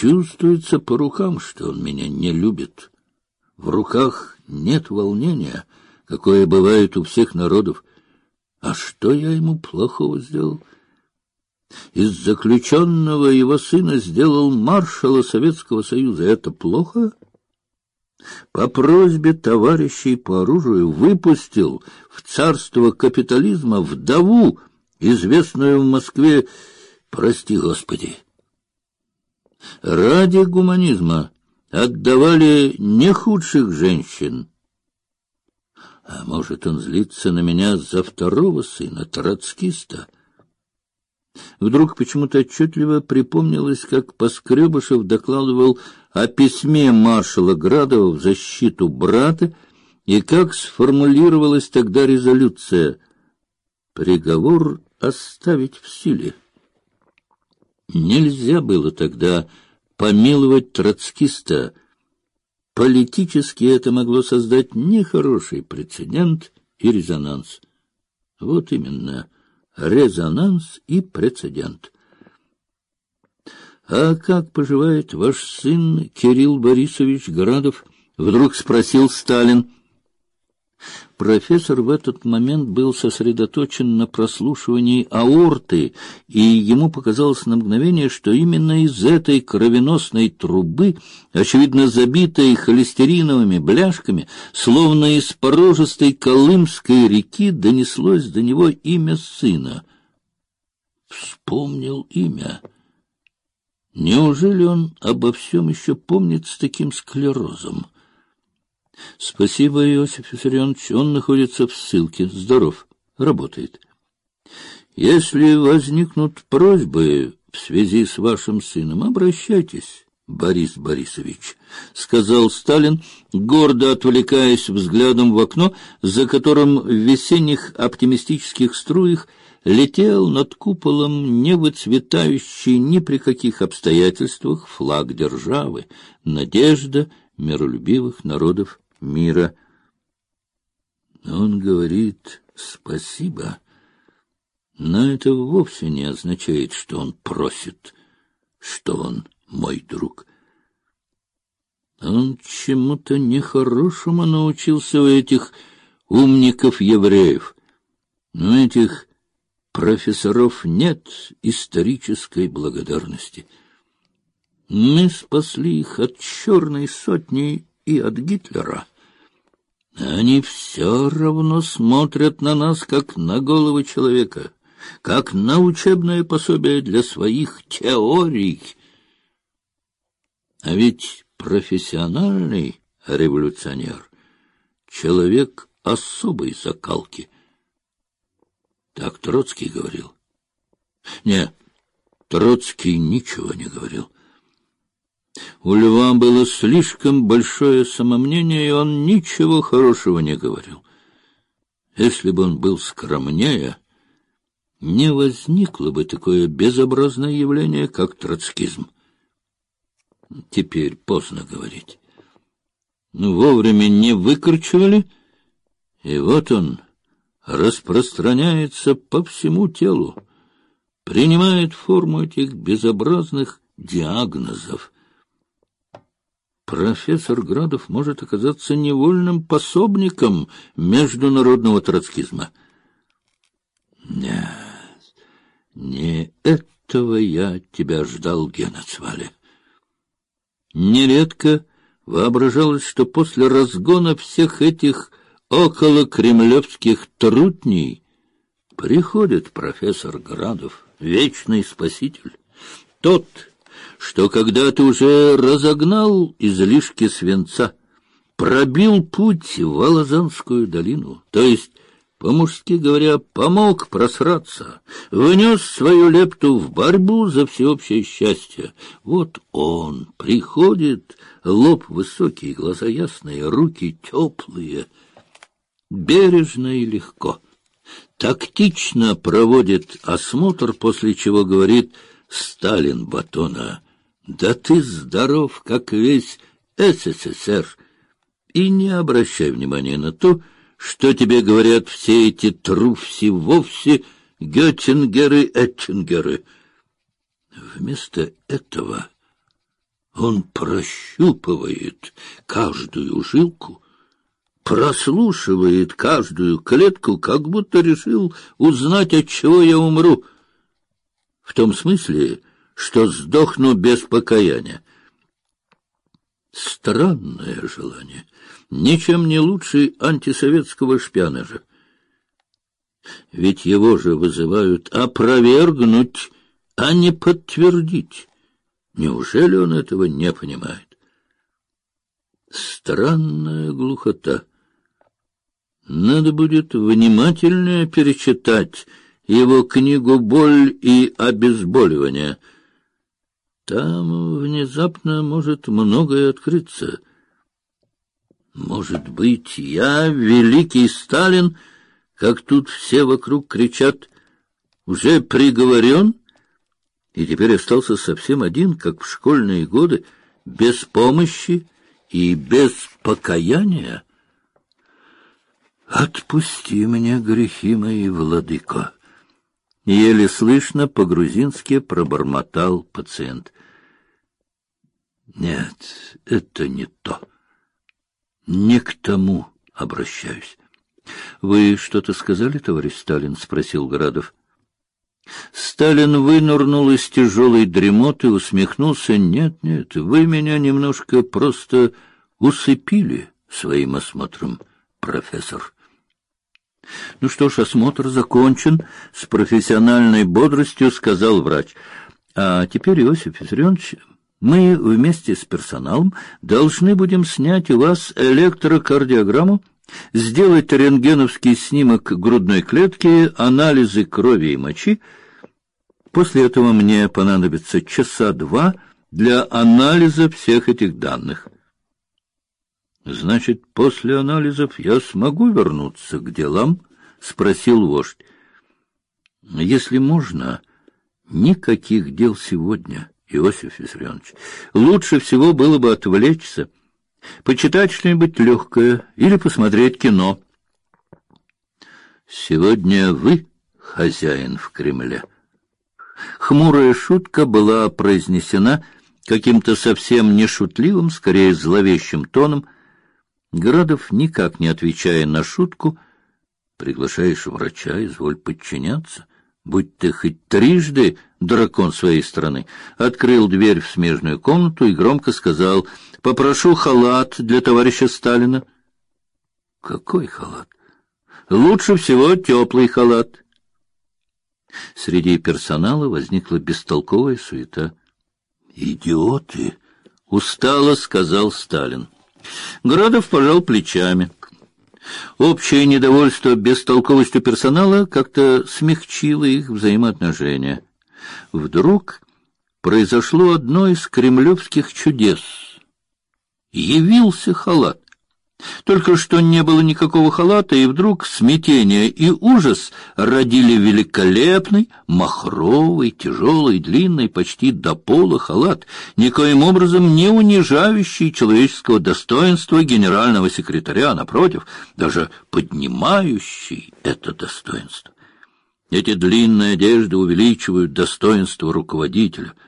Чувствуется по рукам, что он меня не любит. В руках нет волнения, какое бывает у всех народов. А что я ему плохого сделал? Из заключенного его сына сделал маршала Советского Союза. Это плохо? По просьбе товарищей по оружию выпустил в царство капитализма вдову, известную в Москве, прости Господи. Ради гуманизма отдавали не худших женщин. А может, он злится на меня за второго сына, троцкиста? Вдруг почему-то отчетливо припомнилось, как Поскребышев докладывал о письме маршала Градова в защиту брата и как сформулировалась тогда резолюция «Приговор оставить в силе». Нельзя было тогда помиловать троцкиста. Политически это могло создать нехороший прецедент и резонанс. Вот именно резонанс и прецедент. А как поживает ваш сын Кирилл Борисович Градов? Вдруг спросил Сталин. Профессор в этот момент был сосредоточен на прослушивании аорты, и ему показалось на мгновение, что именно из этой кровеносной трубы, очевидно забитой холестериновыми бляшками, словно из порожистой Колымской реки, донеслось до него имя сына. Вспомнил имя. Неужели он обо всем еще помнит с таким склерозом? — Спасибо, Иосиф Виссарионович. Он находится в ссылке. Здоров. Работает. — Если возникнут просьбы в связи с вашим сыном, обращайтесь, Борис Борисович, — сказал Сталин, гордо отвлекаясь взглядом в окно, за которым в весенних оптимистических струях летел над куполом не выцветающий ни при каких обстоятельствах флаг державы, надежда миролюбивых народов мира. Он говорит «спасибо», но это вовсе не означает, что он просит, что он мой друг. Он чему-то нехорошему научился у этих умников-евреев. Но этих профессоров нет исторической благодарности. Мы спасли их от черной сотни и от Гитлера. Они все равно смотрят на нас, как на голову человека, как на учебное пособие для своих теорий. А ведь профессиональный революционер — человек особой закалки. Так Троцкий говорил. Не, Троцкий ничего не говорил. У Льва было слишком большое самомнение, и он ничего хорошего не говорил. Если бы он был скромнее, не возникло бы такое безобразное явление, как троцкизм. Теперь поздно говорить. Ну, вовремя не выкорчевали, и вот он распространяется по всему телу, принимает форму этих безобразных диагнозов — профессор Градов может оказаться невольным пособником международного троцкизма. Нет, не этого я тебя ждал, Геноцвале. Нередко воображалось, что после разгона всех этих около кремлевских трутней приходит профессор Градов, вечный спаситель, тот, что когда ты уже разогнал излишки свинца, пробил путь в Волозанскую долину, то есть, по-мужски говоря, помог просраться, внес свою лепту в борьбу за всеобщее счастье. Вот он приходит, лоб высокий, глаза ясные, руки теплые, бережно и легко. Тактично проводит осмотр, после чего говорит «Сталин Батона». Да ты здоров, как весь СССР. И не обращай внимания на то, что тебе говорят все эти труфси вовсе Геттингеры, Эттингеры. Вместо этого Он прощупывает каждую жилку, прослушивает каждую клетку, как будто решил узнать, от чего я умру. В том смысле, что сдохну без покаяния. Странное желание, ничем не лучше антисоветского шпионажа. Ведь его же вызывают опровергнуть, а не подтвердить. Неужели он этого не понимает? Странная глухота. Надо будет внимательнее перечитать его книгу «Боль и обезболивание». Там внезапно может многое открыться. Может быть, я, великий Сталин, как тут все вокруг кричат, уже приговорен? и теперь остался совсем один, как в школьные годы, без помощи и без покаяния. «Отпусти меня, грехи мои, владыко!» Еле слышно по-грузински пробормотал пациент. «Нет, это не то. Не к тому обращаюсь». «Вы что-то сказали, товарищ Сталин?» — спросил Градов. Сталин вынырнул из тяжелой дремоты, усмехнулся. «Нет, нет, вы меня немножко просто усыпили своим осмотром, профессор». «Ну что ж, осмотр закончен», — с профессиональной бодростью сказал врач. «А теперь, Иосиф Виссарионович, мы вместе с персоналом должны будем снять у вас электрокардиограмму, сделать рентгеновский снимок грудной клетки, анализы крови и мочи, После этого мне понадобится часа два для анализа всех этих данных. Значит, после анализов я смогу вернуться к делам? спросил вождь. Если можно, никаких дел сегодня, Иосиф Виссарионович. Лучше всего было бы отвлечься, почитать что-нибудь легкое или посмотреть кино. Сегодня вы хозяин в Кремле. Хмурая шутка была произнесена каким-то совсем не шутливым, скорее зловещим тоном. Градов, никак не отвечая на шутку, приглашаешь врача, изволь подчиняться. Будь ты хоть трижды дракон своей страны, открыл дверь в смежную комнату и громко сказал «Попрошу халат для товарища Сталина». «Какой халат?» «Лучше всего теплый халат». Среди персонала возникла бестолковая суета. «Идиоты!» — устало сказал Сталин. Градов пожал плечами. Общее недовольство бестолковостью персонала как-то смягчило их взаимоотношения. Вдруг произошло одно из кремлевских чудес. Явился халат. Только что не было никакого халата, и вдруг смятение и ужас родили великолепный, махровый, тяжелый, длинный, почти до пола халат, никоим образом не унижающий человеческого достоинства генерального секретаря, а напротив, даже поднимающий это достоинство. Эти длинные одежды увеличивают достоинство руководителя —